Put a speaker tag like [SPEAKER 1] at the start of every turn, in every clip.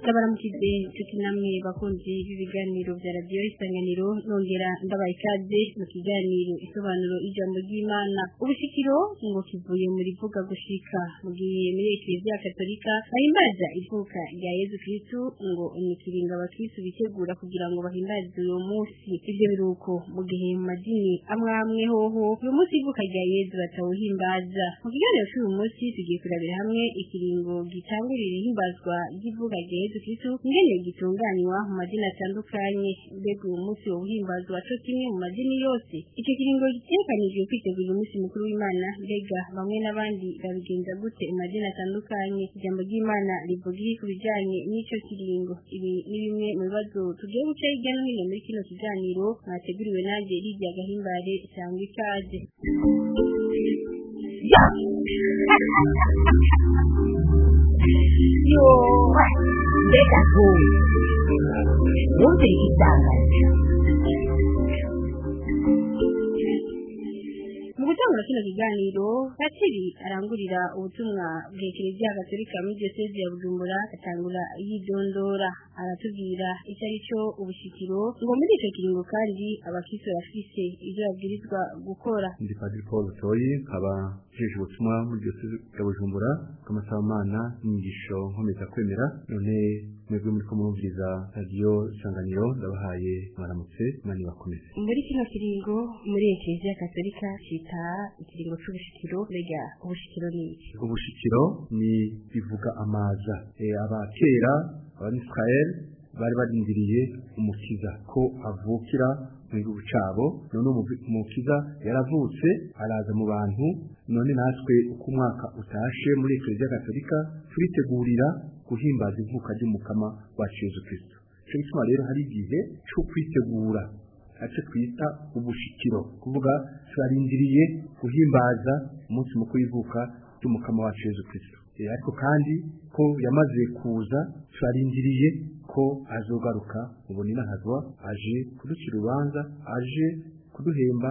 [SPEAKER 1] baramukize inshuti namwe bakunzi b'ibiganiro bya radiyo isanganiro nongera ndabaye ikaze mu kiganiro isobanuro ijambo ry'imana ubushikiro ngo kivuye muri vuga gushika gihe muri kiliziya katolika bahimbaza ivuka rya yezu kristu ngo ni kiringa abakristu bitegura kugira ngo bahimbaze uyu munsi ibyo biruko mu gihe mu madini amwe amwe hoho uyu munsi ivuka rya yezu batawuhimbaza mu kiganiro cy'uyu munsi tugiye kurabira hamwe ikiringo gitangurira ihimbazwa ry'ivuka rya yezu bw'igihugu ingene gitunganywa mu madini atandukanye mbega uwo munsi wobuhimbazi waco kimwe mu madini yose ico kiringo gitegekanijwe kwitegurira munsi mukuru w'imana mbega bamwe n'abandi babigenza gute mu madini atandukanye ijambo ry'imana rivuga ku bijanye n'ico kiringo ibi ni bimwe mu bibazo tugiye guca hirya no hino muri kino kiganiro mwateguriwe nanjye rirya gahimbare sangwa ikaze
[SPEAKER 2] 呀， 哟喂， 别吓
[SPEAKER 1] 唬我， 我是一大男人。 kino kiganiro Patiri arangurira ubutumwa bwa Kiliziya Gatolika muri Diocese ya Bujumbura atangura yidondora aratubwira icyo ari cyo ubushikiro ngo muri icyo kiringo kandi abakristo bafise ibyo babwirizwa gukora
[SPEAKER 3] ndi Padiri Paul Toyi nkaba jeje ubutumwa muri Diocese ya Bujumbura bw'amasamana n'inyigisho nkomeza kwemera none mwebwe muri ko murumviriza radiyo isanganiro ndabahaye mwaramutse mwani bakomeze
[SPEAKER 1] muri kino kiringo muri Kiliziya Gatolika cita ikiringo cy'ubushikiro mbega ubushikiro e, ni iki
[SPEAKER 3] ubushikiro ni bivuga amaza abakera abanyisirayeli bari barindiriye umukiza ko avukira mu gihugu cyabo none umukiza yaravutse araza mu bantu none natwe uko umwaka utashe muri ekereziya gatolika turitegurira guhimbaza ivuka ry'umukama wa yezu kirisito cyo gituma rero hari igihe cyo kwitegura icyo twita ubushikiro kuvuga turarindiriye guhimbaza umunsi mu w'ivuka cy'umukama wa Yesu Kristo eh, ariko kandi ko yamaze kuza turarindiriye ko azogaruka ubu ni nahazwa aje kuducira urubanza aje kuduhemba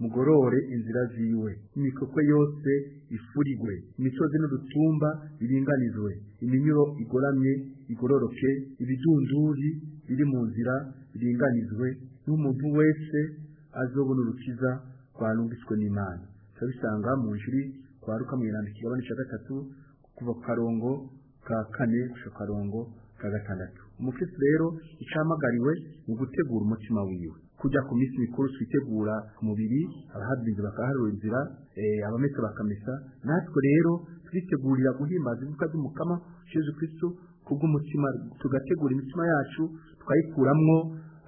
[SPEAKER 3] mugorore inzira ziwe imikokwe yose ifurigwe imisozi n'udutumba biringanizwe iminyuro igoramye igororoke ibidunduri biri mu nzira biringanizwe n'umuntu wese azobona urukiza rwanubiswe n'Imana turabisanga mu nshuri kwa Luka mu irandiko igabane gatatu kuva ku karongo ka kane gushika karongo ka gatandatu umukristo rero icamagariwe mu gutegura umutima wiwe kujya ku minsi mikuru twitegura ku mubiri abahabinzi bakaharura inzira eh, abamesa bakamesa natwe rero twitegurira guhimbaza ivuka ry'umukama Yesu Kristo kubw'umutima tugategura imitima yacu twayikuramwo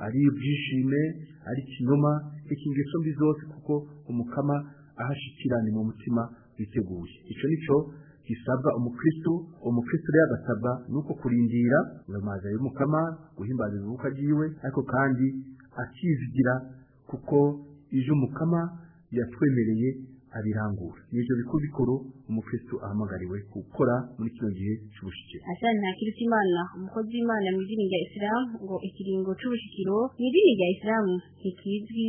[SPEAKER 3] ari ibyishime ari ikinyoma iki ngeso mbi zose kuko umukama ahashikirane mu mutima witeguye icyo nicyo gisabwa umukristo umukristo rero agasabwa nuko kurindira uramaza y'umukama guhimbaza ibibuka byiwe ariko kandi akizigira kuko ije umukama yatwemereye abirangura n'ibyo bikubikuru umukristo ahamagariwe gukora muri kino gihe
[SPEAKER 1] cy'ubushike Hassan Ntakirutimana umukozi w'Imana mu idini rya Islam ngo ikiringo cy'ubushikiro mu idini rya Islam ntikizwi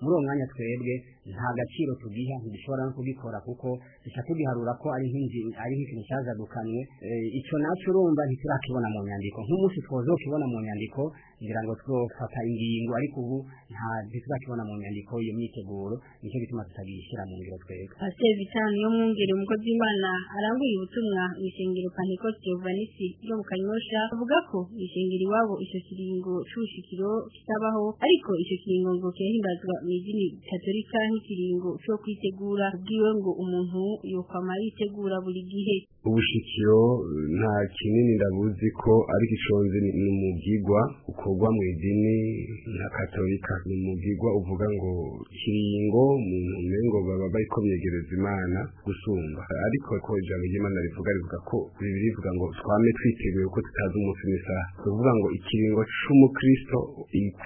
[SPEAKER 4] muri uwo mwanya twebwe nta gaciro tugiha ntidushobora no kubikora kuko duca tubiharura ko ari ari nk'ikintu cyazadukanwe eh, icyo nacyo urumva ntiturakibona mu nyandiko nk'umunsi twozo kibona mu nyandiko ngira ngo twofata ingingo ariko ubu nta ntiturakibona mu nyandiko iyo myiteguro nicyo gituma tutagishyira mu ngiro twebwe
[SPEAKER 1] pasiteri bitanu yo mwungere umukozi w'imana aranguye ubutumwa mu ishingiro paniko silvanisi ryo mu kanyosha avuga ko ishingiro iwabo icyo kiringo cy'ubushikiro kitabaho ariko icyo kiringo ngo kirahimbazwa mu idini gatolika aho ikiringo cyo kwitegura bwiwe ngo umuntu yokwama yitegura buri gihe
[SPEAKER 5] ubushikiro nta kinini ndabuzi ko ari giconze ni umubwirwa ukorwa mu idini nka katolika ni umubwirwa uvuga ngo kiringo umuntu umengo baba bariko biyegereza imana gusumba ariko ko ijambo ry'imana rivuga rivuga ko bibiri rivuga ngo twame twiteguye ko tutazi umunsi n'isaha tuvuga ngo ikiringo c'umukristo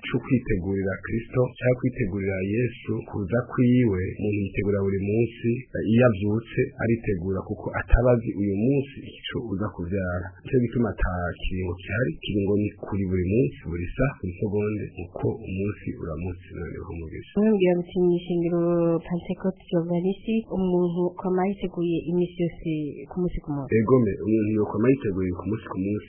[SPEAKER 5] cyo kwitegurira kristo cyo kwitegurira yesu kuza kwiwe umuntu yitegura buri munsi iyo avyutse aritegura kuko atabazi uyu munsi ico uza kuvyara nico gituma ata kiringo kihari kiringo ni kuri buri munsi buri sa buri segonde uko umunsi uramutse noneho umugisha
[SPEAKER 1] mwambwira muti mw'ishingiro pantecote jovalisi umuntu kwama yiteguye imisi yose ku munsi ku munsi
[SPEAKER 5] egome umuntu yokwama yiteguye ku munsi ku munsi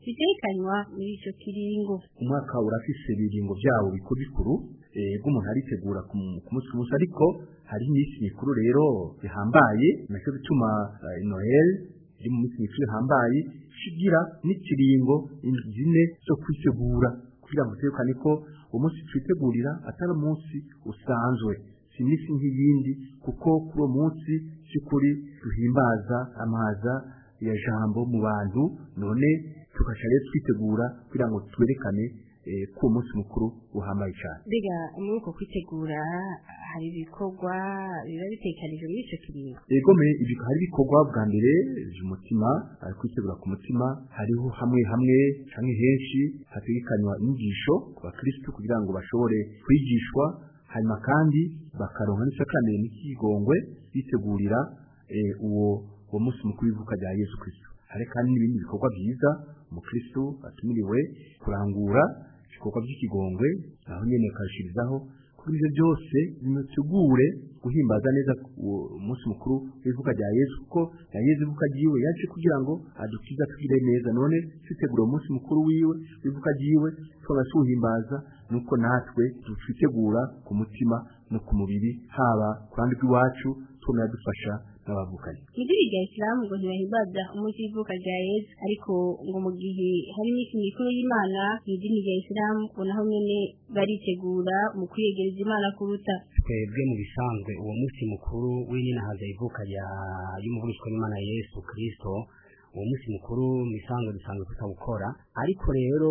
[SPEAKER 1] bitekanywa muri icyo kiringo
[SPEAKER 3] umwaka urafise ibiringo byabo bikuru bikuru ego aritegura ku munsi ku ariko hari iminsi mikuru rero bihambaye nacyo bituma eh, noel iri mu minsi mikuru ihambaye kigira n'ikiringo zine zo kwitegura kugira ngo utekane ko umunsi twitegurira atari umunsi usanzwe si iminsi nk'iyindi kuko kuri uwo munsi by'ukuri duhimbaza amaza ya jambo mu bantu none tukajya rero twitegura kugira ngo twerekane eh, ku uwo munsi mukuru uhambaye cyane
[SPEAKER 1] mbega muri uko kwitegura hari ibikorwa biba bitekanije muri icyo kiringo
[SPEAKER 3] yego hari ibikorwa bwa mbere umutima hari kwitegura ku mutima hariho hamwe hamwe hamwe henshi hategekanywa inyigisho ku bakirisitu kugira ngo bashobore kwigishwa hanyuma kandi bakaronka n'isakamiye n'ikigongwe bitegurira eh, uwo uwo munsi mukuru w'ivuka rya yesu kirisito hari kandi n'ibindi bikorwa byiza umukristo atumiriwe kurangura ibikorwa by'ikigongwe aho nyine akarushyirizaho kuri ibyo byose bimutegure guhimbaza neza umunsi mukuru w'ivuka rya yesu kuko na yesu ivuka ryiwe yaje kugira ngo adukiza atugire neza none twitegura umunsi mukuru wiwe w'ivuka ryiwe tukaba tuwuhimbaza nuko natwe twitegura ku mutima no ku mubiri haba ku iwacu rw'iwacu tubona dufasha n'abavukanye
[SPEAKER 1] mu idini rya isilamu ngo ntibahimbaza umunsi w'ivuka rya yezu ariko ngo mu gihe hari iminsi mikuru y'imana mu idini rya isilamu ngo naho nyine baritegura mu kwiyegereza imana kuruta
[SPEAKER 4] twebwe mu bisanzwe uwo munsi mukuru haza ivuka rya y'umuvugishwa n'imana yesu kirisito uwo munsi mukuru mu bisanzwe dusanzwe tutawukora ariko rero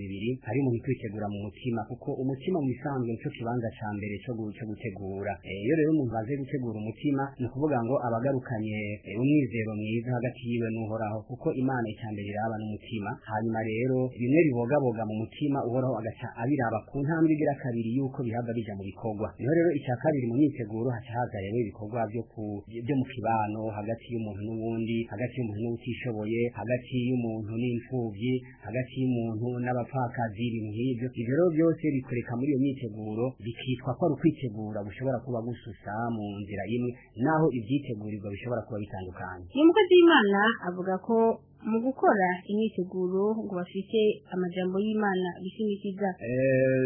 [SPEAKER 4] bibiri hari mu kwitegura mu mutima kuko umutima mu isanzwe nicyo kibanza cya mbere cyo gutegura eh, iyo rero umuntu aze gutegura umutima ni ukuvuga ngo abagarukanye umwizero mwiza hagati yiwe n'uhoraho kuko imana icya mbere iraba n'umutima hanyuma rero bimwe bibogaboga mu mutima uhoraho agaca abiraba ku ntambwe igira kabiri yuko bihava bija mu bikorwa niho rero icya kabiri mu myiteguro haca hazayewe ibikorwa byo byo mu kibano hagati y'umuntu n’ubundi hagati y'umuntu n'utishoboye hagati y'umuntu n'imfubyi hagati y'umuntu n'abapfakazi ibintu nk'ibyo ivyo rero byose bikoreka muri iyo myiteguro bikitwa ko ari ukwitegura gushobora kuba gususa mu nzira imwe naho ibyitegurirwa bishobora kuba bitandukanye
[SPEAKER 1] umukozi w'imana avuga ko mu gukora imyiteguro ngo bafite amajambo y'imana bishimikiza
[SPEAKER 4] eh,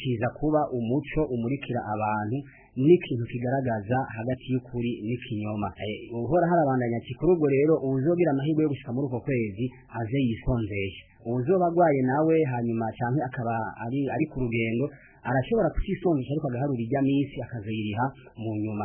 [SPEAKER 4] kiza kuba umuco umurikira abantu n'ikintu kigaragaza hagati y'ukuri n'ikinyoma eh, uhora harabandanya ati ubwo rero uwuzobira amahirwe yo gushika muri uko kwezi aze yisonzeye uwuzoba agwaye nawe hanyuma cyangwa akaba ari ari ku rugendo arashobora kucisonzesha ariko agaharura ijya minsi akazayiriha mu nyuma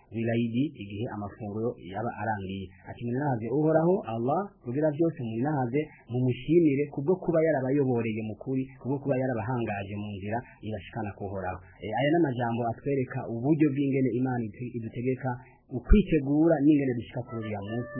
[SPEAKER 4] wilayidi igihe amafunguro yaba arangiye ati muninahaze uhoraho allah rugira byose muninahaze mumushimire kubwo kuba yarabayoboreye mu kuri kubwo kuba yarabahangaje mu nzira irashikana kuhoraho e, aya n'amajambo atwereka uburyo bw'ingene imana idutegeka ukwitegura n'ingene dushika kuri uyu munsi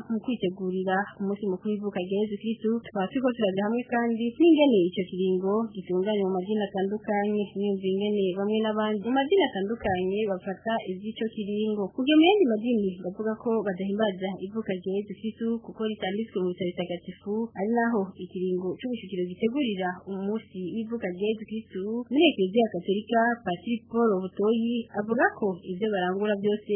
[SPEAKER 2] mu
[SPEAKER 1] kwitegurira umunsi mukuru w'ivuka rya yezu kristu tukaba turiko hamwe kandi n'ingene ico kiringo gitunganya mu madini atandukanye biyumva ingene bamwe n'abandi mu madini atandukanye bafata ivy'ico kiringo kugira mu yandi madini bavuga ko badahimbaza ivuka rya yezu kristu kuko ritanditswe mu bitabo bitagatifu ari naho ikiringo c'ubushikiro gitegurira umunsi w'ivuka rya yezu kristu muri ekereziya gaturika patiri paul butoyi avuga ko ivyo
[SPEAKER 3] barangwa tubura byose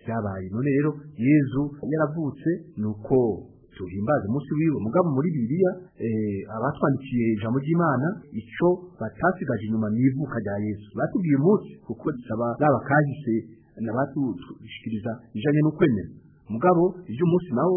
[SPEAKER 3] byabaye none rero yezu yaravutse ni uko tuhimbaze umunsi wiwe mugabo muri bibiliya eh, abatwandikiye ijambo ry'imana icyo batasigaje inyuma ni ivuka rya yesu batubwiye umunsi kuko gisaba baba kahise n'abatushikiriza ijanye n'ukwemera mugabo iyo umunsi nawo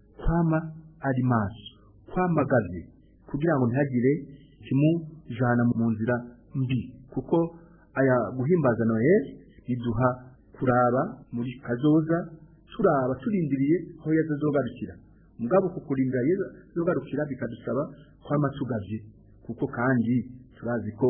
[SPEAKER 3] kwama ari maso kwamagaze kugira ngo ntihagire kimujana mu nzira mbi kuko aya guhimbaza noheli biduha kuraba muri kazoza turaba turindiriye aho yezu azogarukira mugabo kukurindira yezu zogarukira bikadusaba kwama kuko kandi turazi ko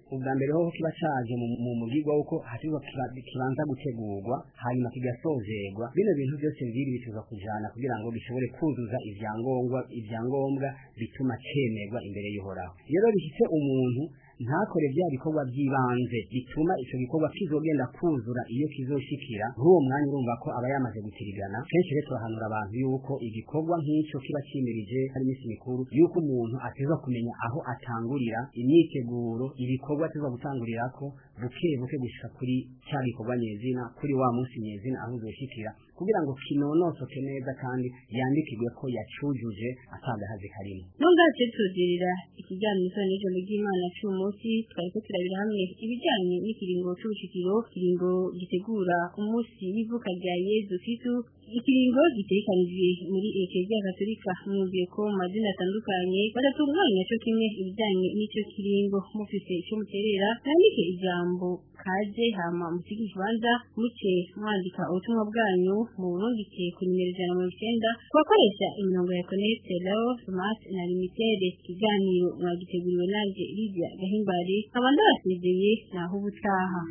[SPEAKER 4] ubwa mbere ho kiba caje mu mugirwa uko hashirwa kibanza gutegurwa hanyuma kigasozerwa bino bintu byose biri bituza kujana kugira ngo bishobore kuzuza ibyangombwa ibyangombwa bituma cemerwa imbere y'Ihoraho rero bishitse umuntu ntakore bya bikorwa by'ibanze bituma icyo gikorwa kizogenda kuzura iyo kizoshyikira nk'uwo mwanya urumva ko aba yamaze gutirigana kenshi rero turahanura abantu yuko igikorwa nk'icyo kiba kimirije hari iminsi mikuru yuko umuntu ateza kumenya aho atangurira imyiteguro ibikorwa ateza gutangurira ko buke buke gushika kuri cya gikorwa nyezina kuri wa munsi nyezina aho uzoshikira kugira ngo kinonosoke neza kandi yandikirwe ko yacujuje atagahazi karimo
[SPEAKER 1] nubwo tuturira ikiganiro isano n'ijambo ry'imana cy'uyu munsi twariko turabira hamwe ibijyanye n'ikiringo cy'ubushikiro kiringo gitegura umunsi w'ivuka rya yezu kristu ikiringo giturikanije muri Ekereziya Gatolika mwumviye ko mu madini atandukanye badatunganya cyo kimwe ibijyanye n'icyo kiringo mufite icyo muterera mwandike ijambo kaje hama musige ikibanza muce mwandika ubutumwa bwanyu mu burungike ku nimero ijana na mirongo icyenda kubakoresha imirongo ya konete rao smart na limitere ikiganiro mwagiteguriwe nanjye Lydia Gahimbari nkaba ndabasezeye naho ubutaha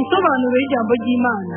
[SPEAKER 6] insobanuro y'ijambo ry'imana